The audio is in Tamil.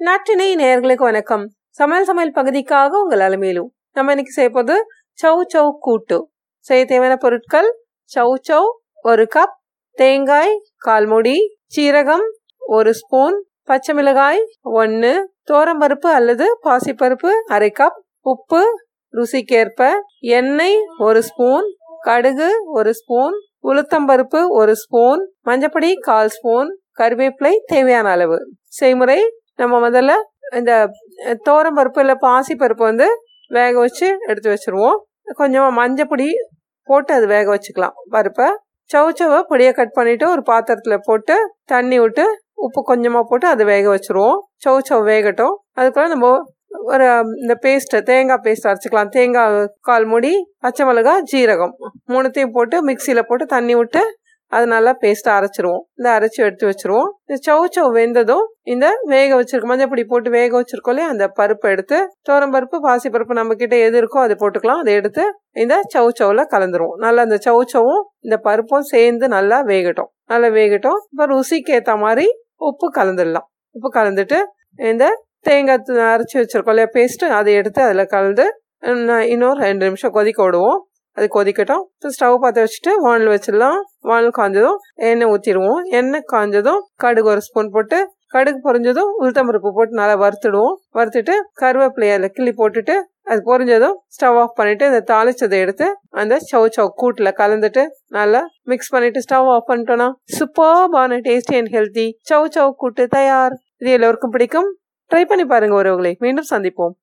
நற்றினை நேர்களுக்கு வணக்கம். சமையல் சமையல் பகுதிக்காக உங்கள் அலமையிலும் நம்ம இன்னைக்கு செய்ய போது சவு சவு கூட்டு. செய்ய தேவையான பொருட்கள் சவு சவு ஒரு கப் தேங்காய் கால்முடி சீரகம் ஒரு ஸ்பூன் பச்சை மிளகாய் ஒன்று தோரம்பருப்பு அல்லது பாசிப்பருப்பு அரை கப் உப்பு ருசிக்கேற்ப எண்ணெய் ஒரு ஸ்பூன் கடுகு ஒரு ஸ்பூன் உளுத்தம்பருப்பு ஒரு ஸ்பூன் மஞ்சப்பொடி கால் ஸ்பூன் கருவேப்பிலை தேவையான அளவு. செய்முறை நம்ம முதல்ல இந்த தோரம் பருப்பு இல்லை பாசி பருப்பு வந்து வேக வச்சு எடுத்து வச்சுருவோம். கொஞ்சமாக மஞ்சப்பொடி போட்டு அது வேக வச்சுக்கலாம். பருப்பை சவுச்சவை பொடியை கட் பண்ணிவிட்டு ஒரு பாத்திரத்தில் போட்டு தண்ணி விட்டு உப்பு கொஞ்சமாக போட்டு அதை வேக வச்சுருவோம். சவுச்சவ் வேகட்டும். அதுக்குள்ள நம்ம ஒரு இந்த பேஸ்ட்டு தேங்காய் பேஸ்ட் அரைச்சிக்கலாம். தேங்காய் கால் மூடி பச்சை மிளகா ஜீரகம் மூணுத்தையும் போட்டு மிக்சியில் போட்டு தண்ணி விட்டு அது நல்லா பேஸ்ட்டாக அரைச்சிருவோம். இந்த அரைச்சி எடுத்து வச்சிருவோம். இந்த சவு சவு வெந்ததும் இந்த வேக வச்சிருக்க மஞ்சப்பொடி போட்டு வேக வச்சிருக்கோம் அந்த பருப்பை எடுத்து தோரம் பருப்பு பாசி பருப்பு நம்ம கிட்ட எது இருக்கோ அதை போட்டுக்கலாம். அதை எடுத்து இந்த சவு சவுல கலந்துருவோம். நல்லா இந்த சவு சவும் இந்த பருப்பும் சேர்ந்து நல்லா வேகட்டும். நல்லா வேகட்டும். இப்போ ருசிக்கு ஏற்ற மாதிரி உப்பு கலந்துடலாம். உப்பு கலந்துட்டு இந்த தேங்காய் அரைச்சி வச்சிருக்கோம் இல்லையா? பேஸ்ட்டு அதை எடுத்து அதில் கலந்து இன்னும் ரெண்டு நிமிஷம் கொதிக்க விடுவோம். அது கொதிக்கட்டும். ஸ்டவ் பற்ற வச்சுட்டு வானல் வச்சிடலாம். வானல் காஞ்சதும் எண்ணெய் ஊற்றிடுவோம் எண்ணெய் காஞ்சதும் கடுகு ஒரு ஸ்பூன் போட்டு கடுகு பொறிஞ்சதும் உளுத்தம்பருப்பு போட்டு நல்லா வறுத்துடுவோம். வறுத்துட்டு கருவேப்பிலையில கிள்ளி போட்டுட்டு அது பொறிஞ்சதும் ஸ்டவ் ஆஃப் பண்ணிட்டு இந்த தாளிச்சதை எடுத்து அந்த சவ் சவ் கூட்டில் கலந்துட்டு நல்லா மிக்ஸ் பண்ணிட்டு ஸ்டவ் ஆஃப் பண்ணிட்டோம்னா சூப்பர்பான டேஸ்டி அண்ட் ஹெல்த்தி சவு சவ் கூட்டு தயார். இது எல்லோருக்கும் பிடிக்கும். ட்ரை பண்ணி பாருங்க ஒருவங்களை மீண்டும் சந்திப்போம்.